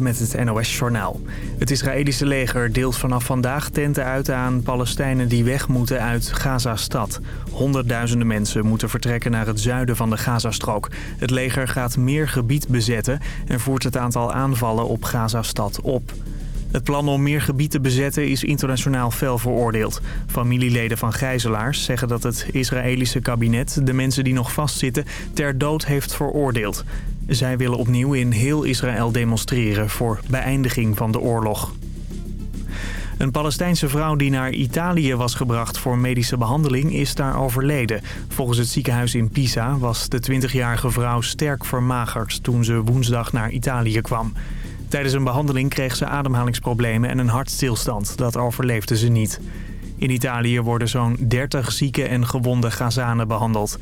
Met het NOS-journaal. Het Israëlische leger deelt vanaf vandaag tenten uit aan Palestijnen die weg moeten uit Gaza-stad. Honderdduizenden mensen moeten vertrekken naar het zuiden van de Gazastrook. Het leger gaat meer gebied bezetten en voert het aantal aanvallen op Gaza-stad op. Het plan om meer gebied te bezetten is internationaal fel veroordeeld. Familieleden van gijzelaars zeggen dat het Israëlische kabinet de mensen die nog vastzitten ter dood heeft veroordeeld. Zij willen opnieuw in heel Israël demonstreren voor beëindiging van de oorlog. Een Palestijnse vrouw die naar Italië was gebracht voor medische behandeling is daar overleden. Volgens het ziekenhuis in Pisa was de 20-jarige vrouw sterk vermagerd toen ze woensdag naar Italië kwam. Tijdens een behandeling kreeg ze ademhalingsproblemen en een hartstilstand. Dat overleefde ze niet. In Italië worden zo'n 30 zieke en gewonde Gazanen behandeld.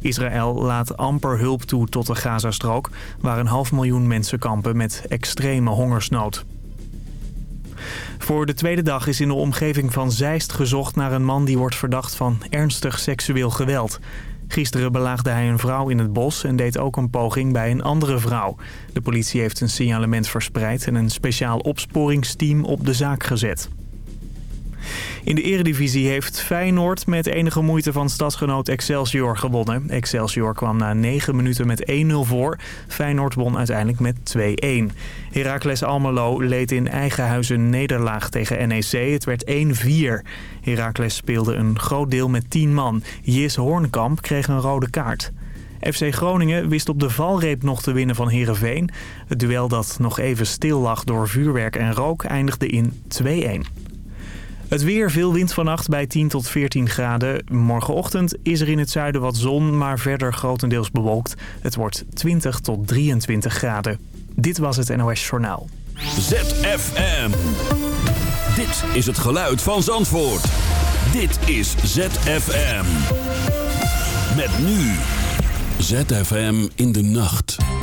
Israël laat amper hulp toe tot de Gazastrook... waar een half miljoen mensen kampen met extreme hongersnood. Voor de tweede dag is in de omgeving van Zeist gezocht naar een man die wordt verdacht van ernstig seksueel geweld. Gisteren belaagde hij een vrouw in het bos en deed ook een poging bij een andere vrouw. De politie heeft een signalement verspreid en een speciaal opsporingsteam op de zaak gezet. In de eredivisie heeft Feyenoord met enige moeite van stadsgenoot Excelsior gewonnen. Excelsior kwam na 9 minuten met 1-0 voor. Feyenoord won uiteindelijk met 2-1. Heracles Almelo leed in eigen huis een nederlaag tegen NEC. Het werd 1-4. Heracles speelde een groot deel met 10 man. Jis Hoornkamp kreeg een rode kaart. FC Groningen wist op de valreep nog te winnen van Heerenveen. Het duel dat nog even stil lag door vuurwerk en rook eindigde in 2-1. Het weer, veel wind vannacht bij 10 tot 14 graden. Morgenochtend is er in het zuiden wat zon, maar verder grotendeels bewolkt. Het wordt 20 tot 23 graden. Dit was het NOS Journaal. ZFM. Dit is het geluid van Zandvoort. Dit is ZFM. Met nu. ZFM in de nacht.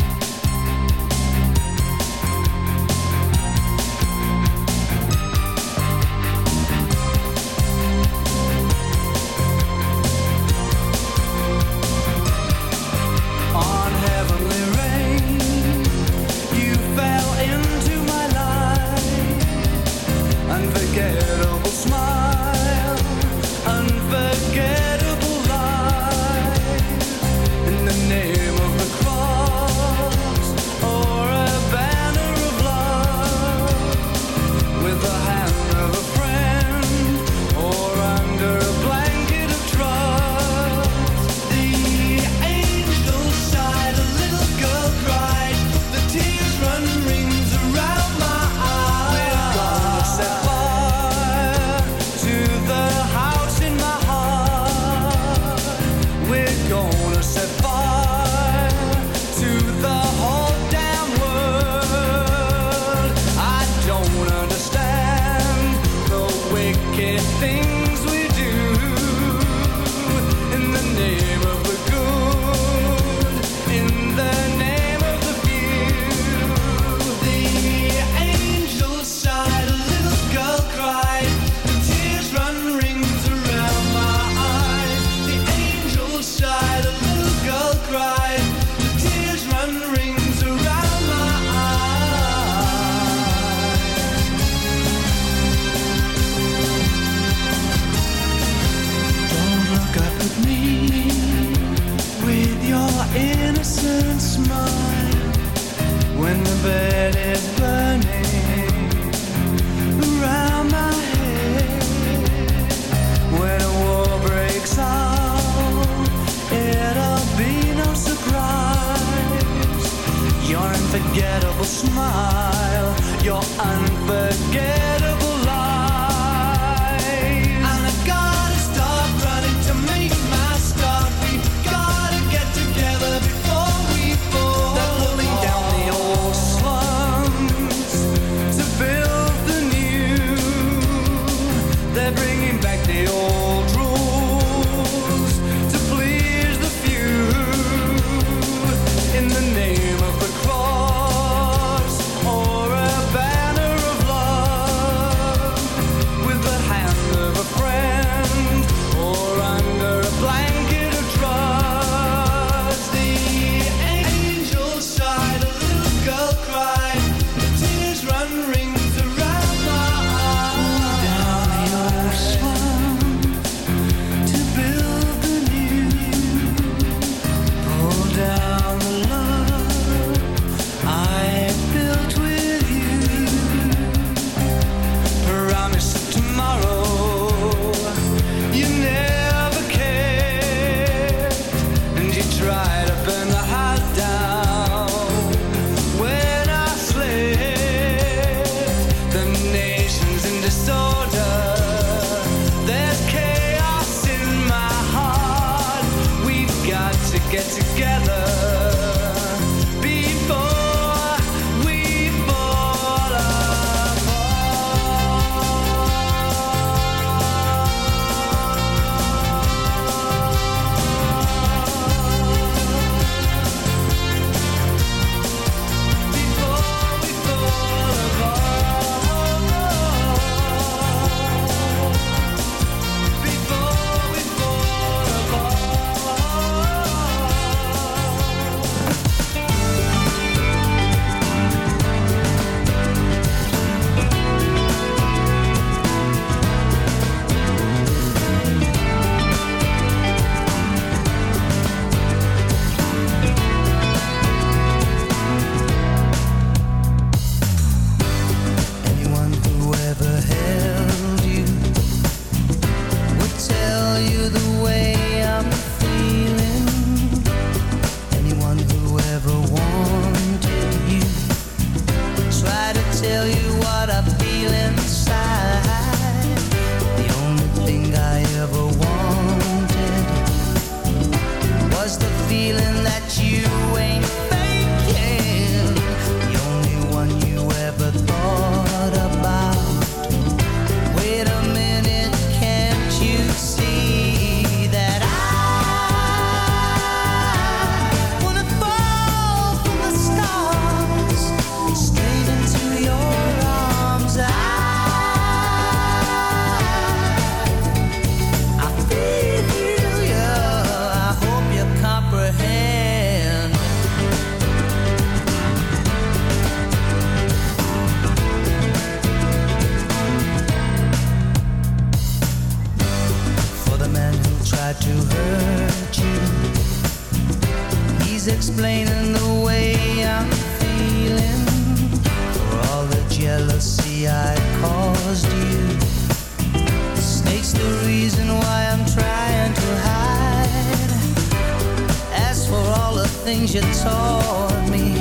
you taught me.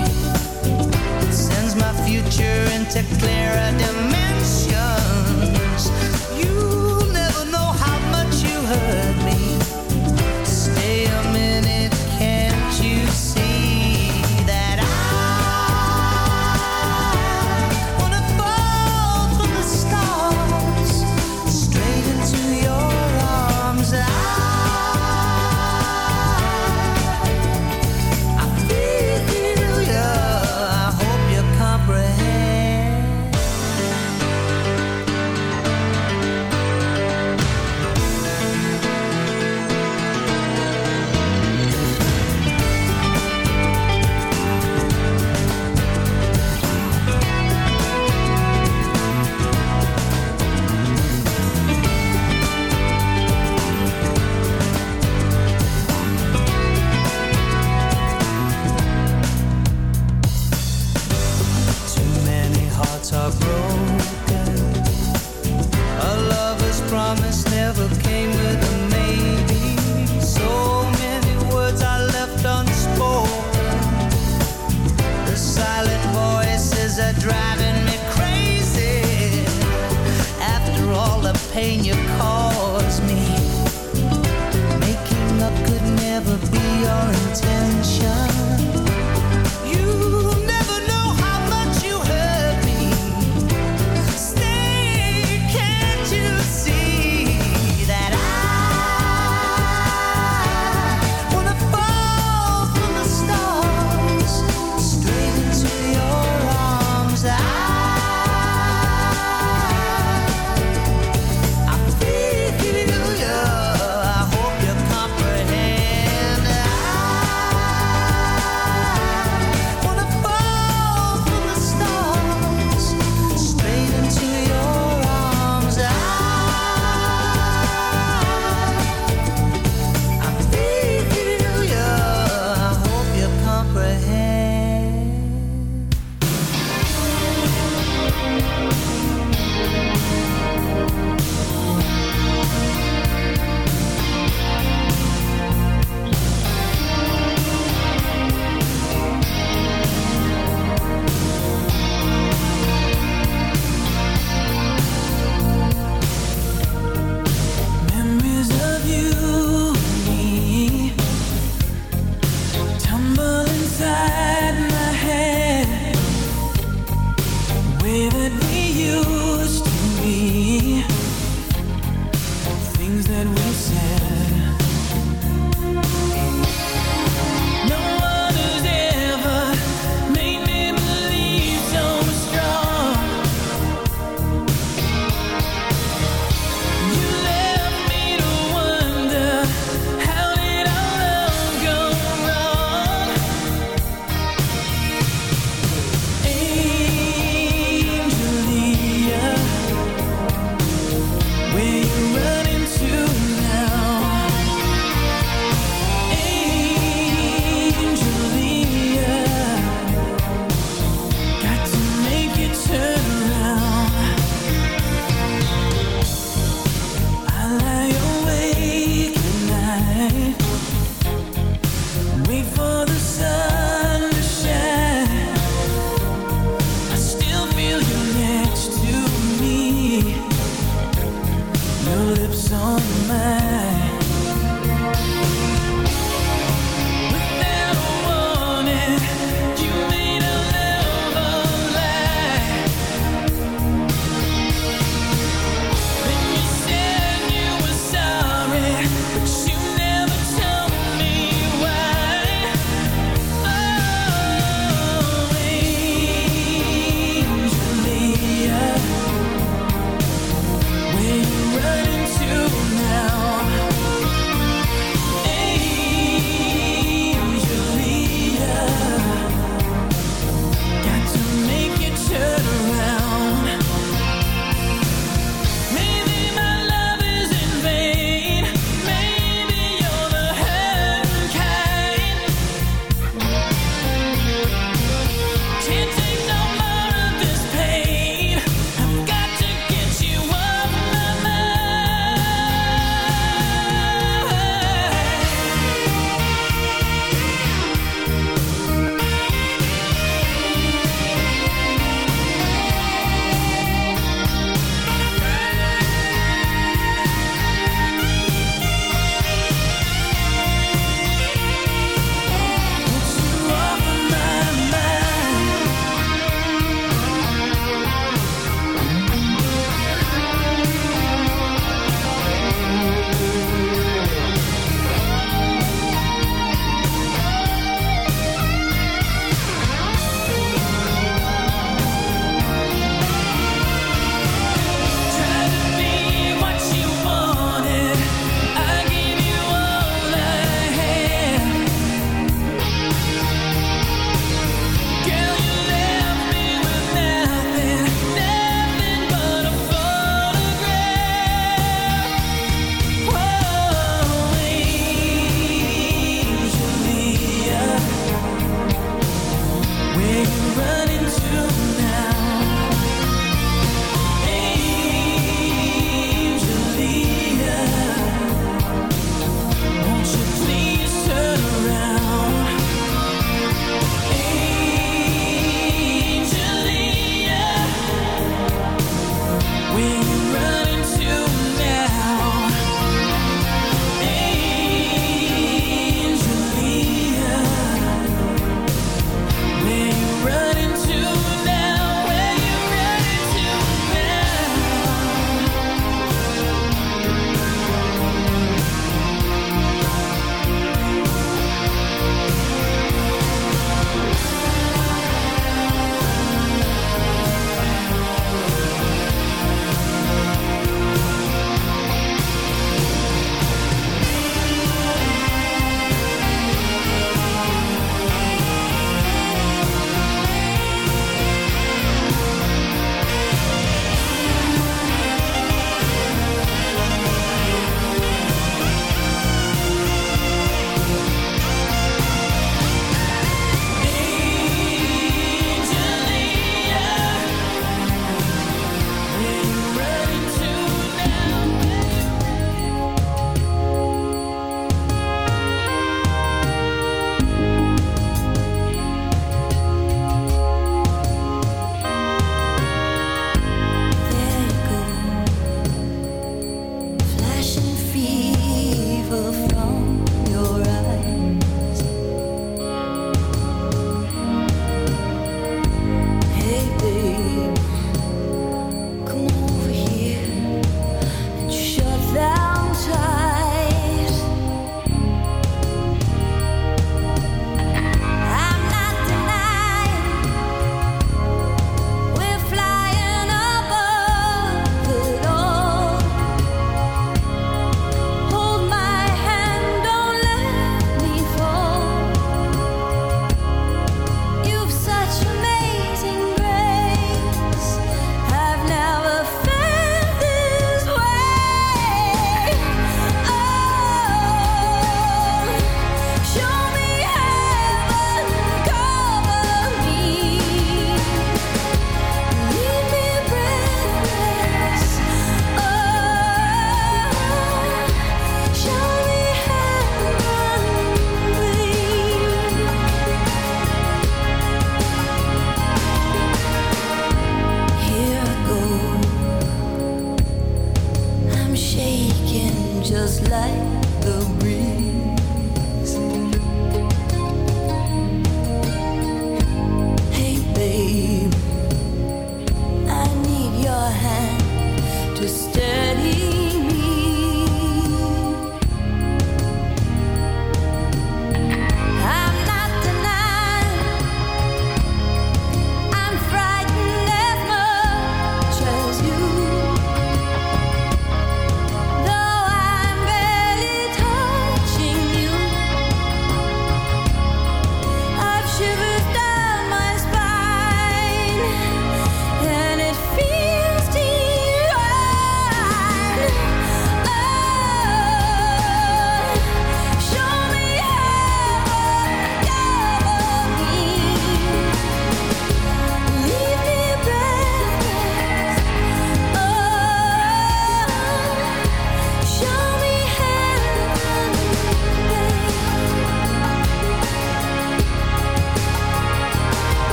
Sends my future into clear. never be your intention.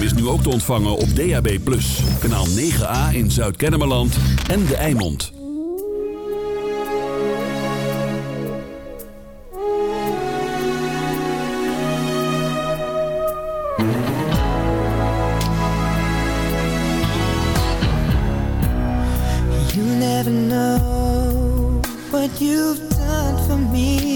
Is nu ook te ontvangen op DAB+. Kanaal 9A in Zuid-Kennemerland en De Eimond. You never know what you've done for me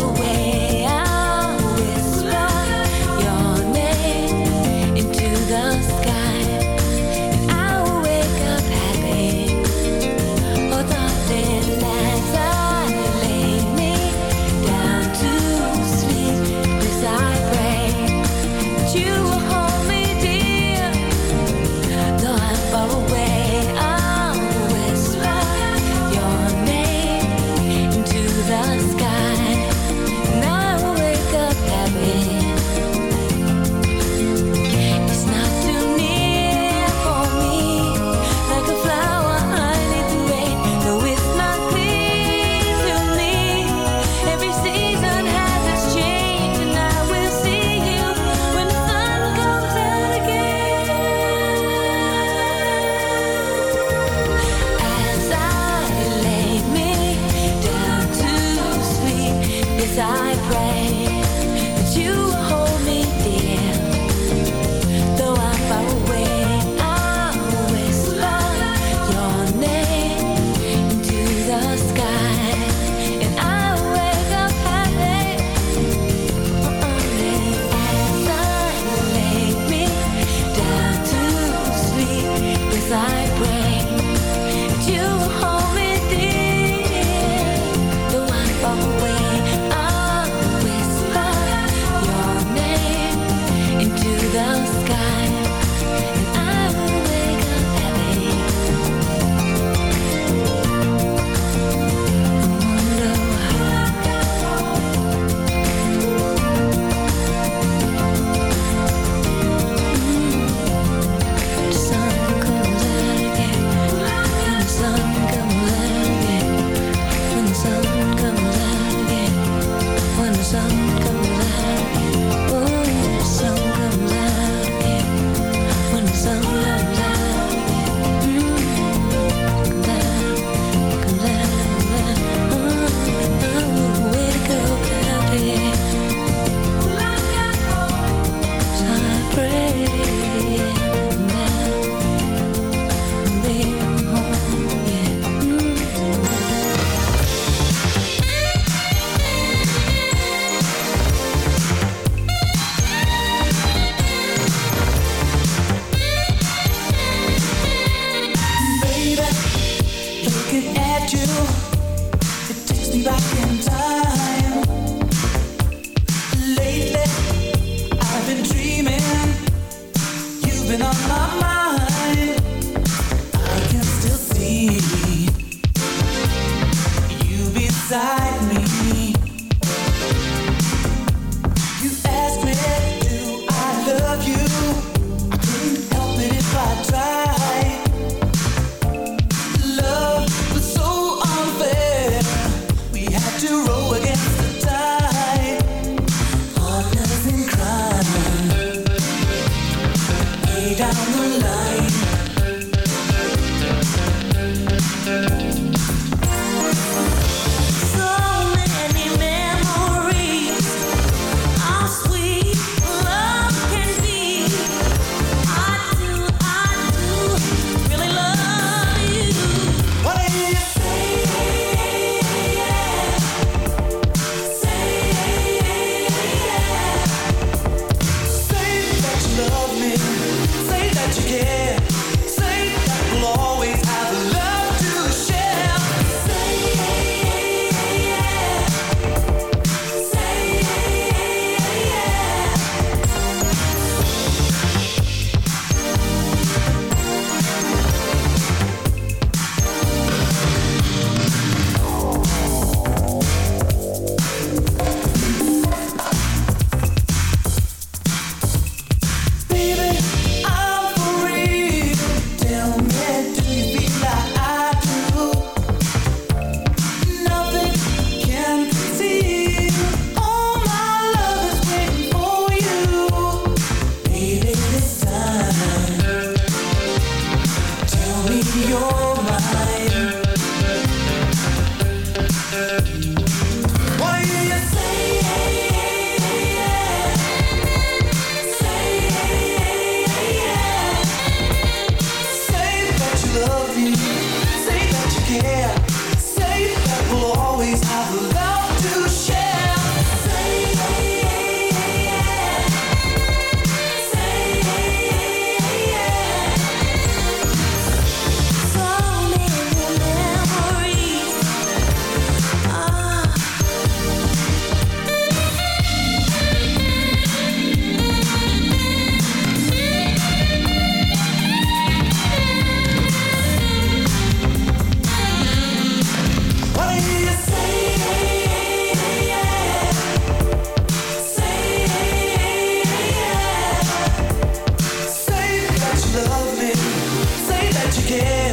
away. care.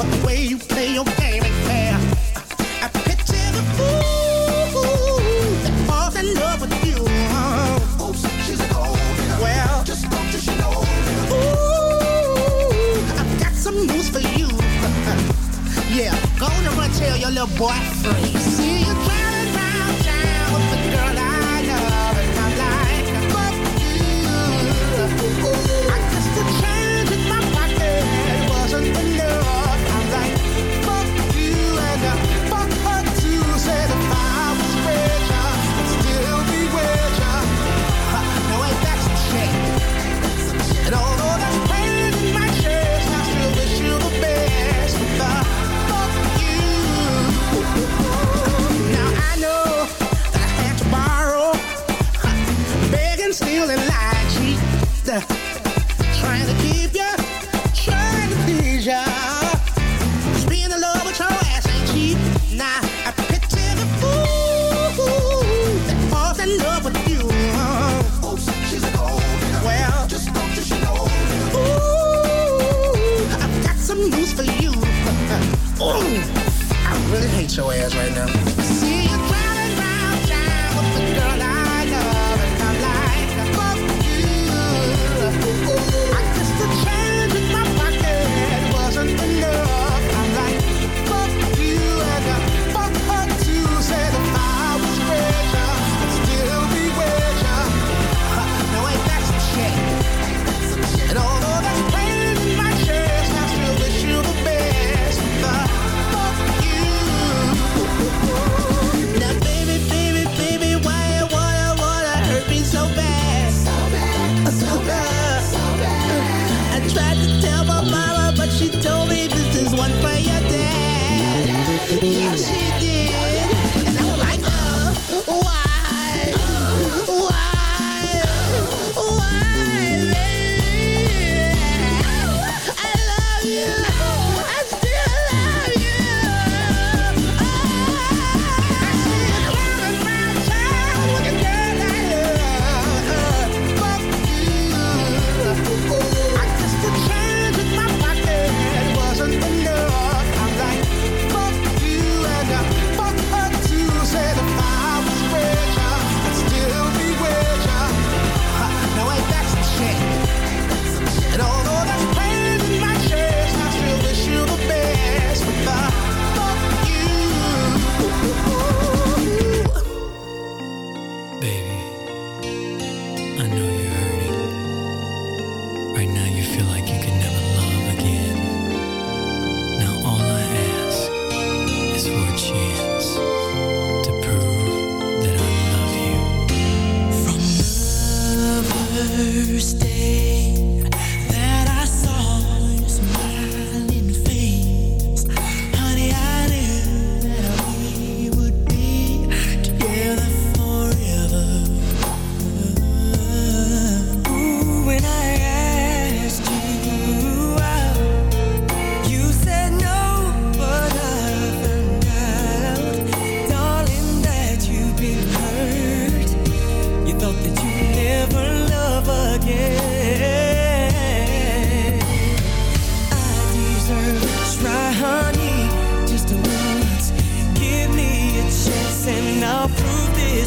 I'm the way you play your game and care. I picture the fool that falls in love with you. Oops, she's a gold. Well, just don't you should know. Ooh, I've got some news for you. yeah, go on and run tell your little boy free. See? Your ass right now.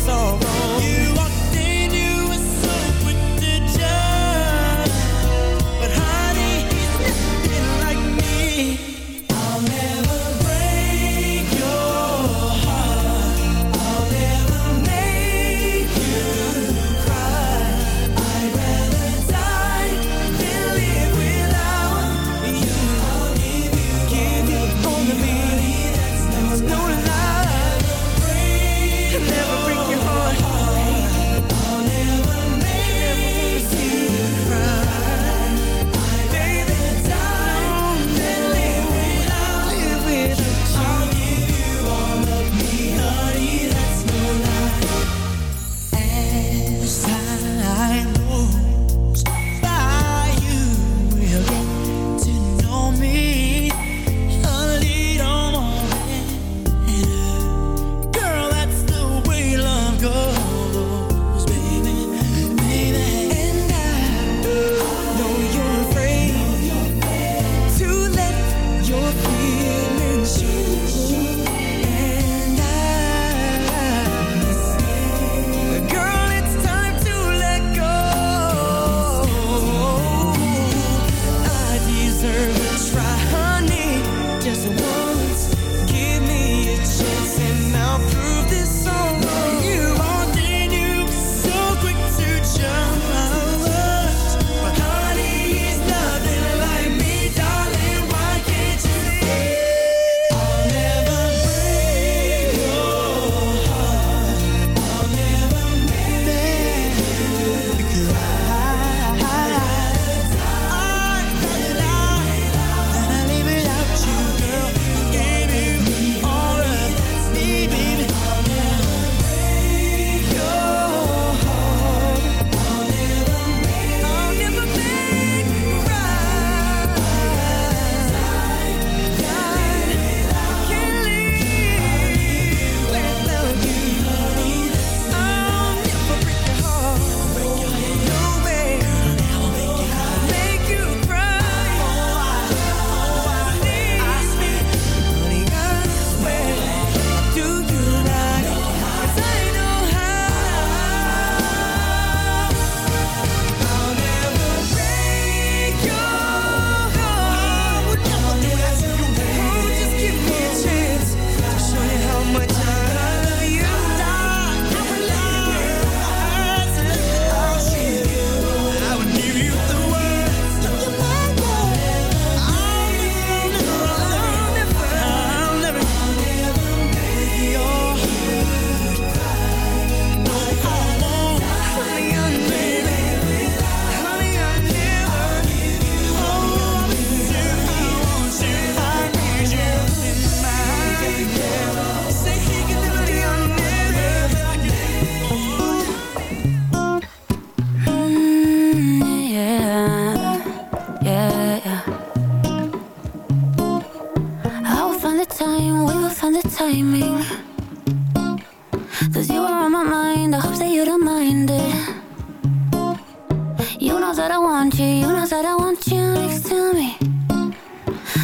so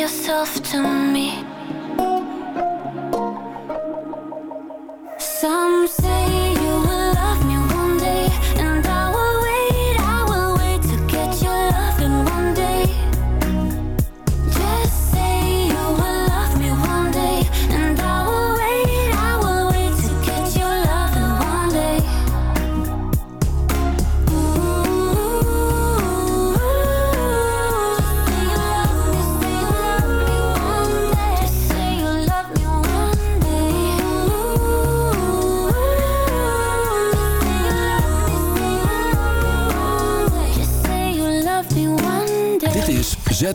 yourself to me. Some say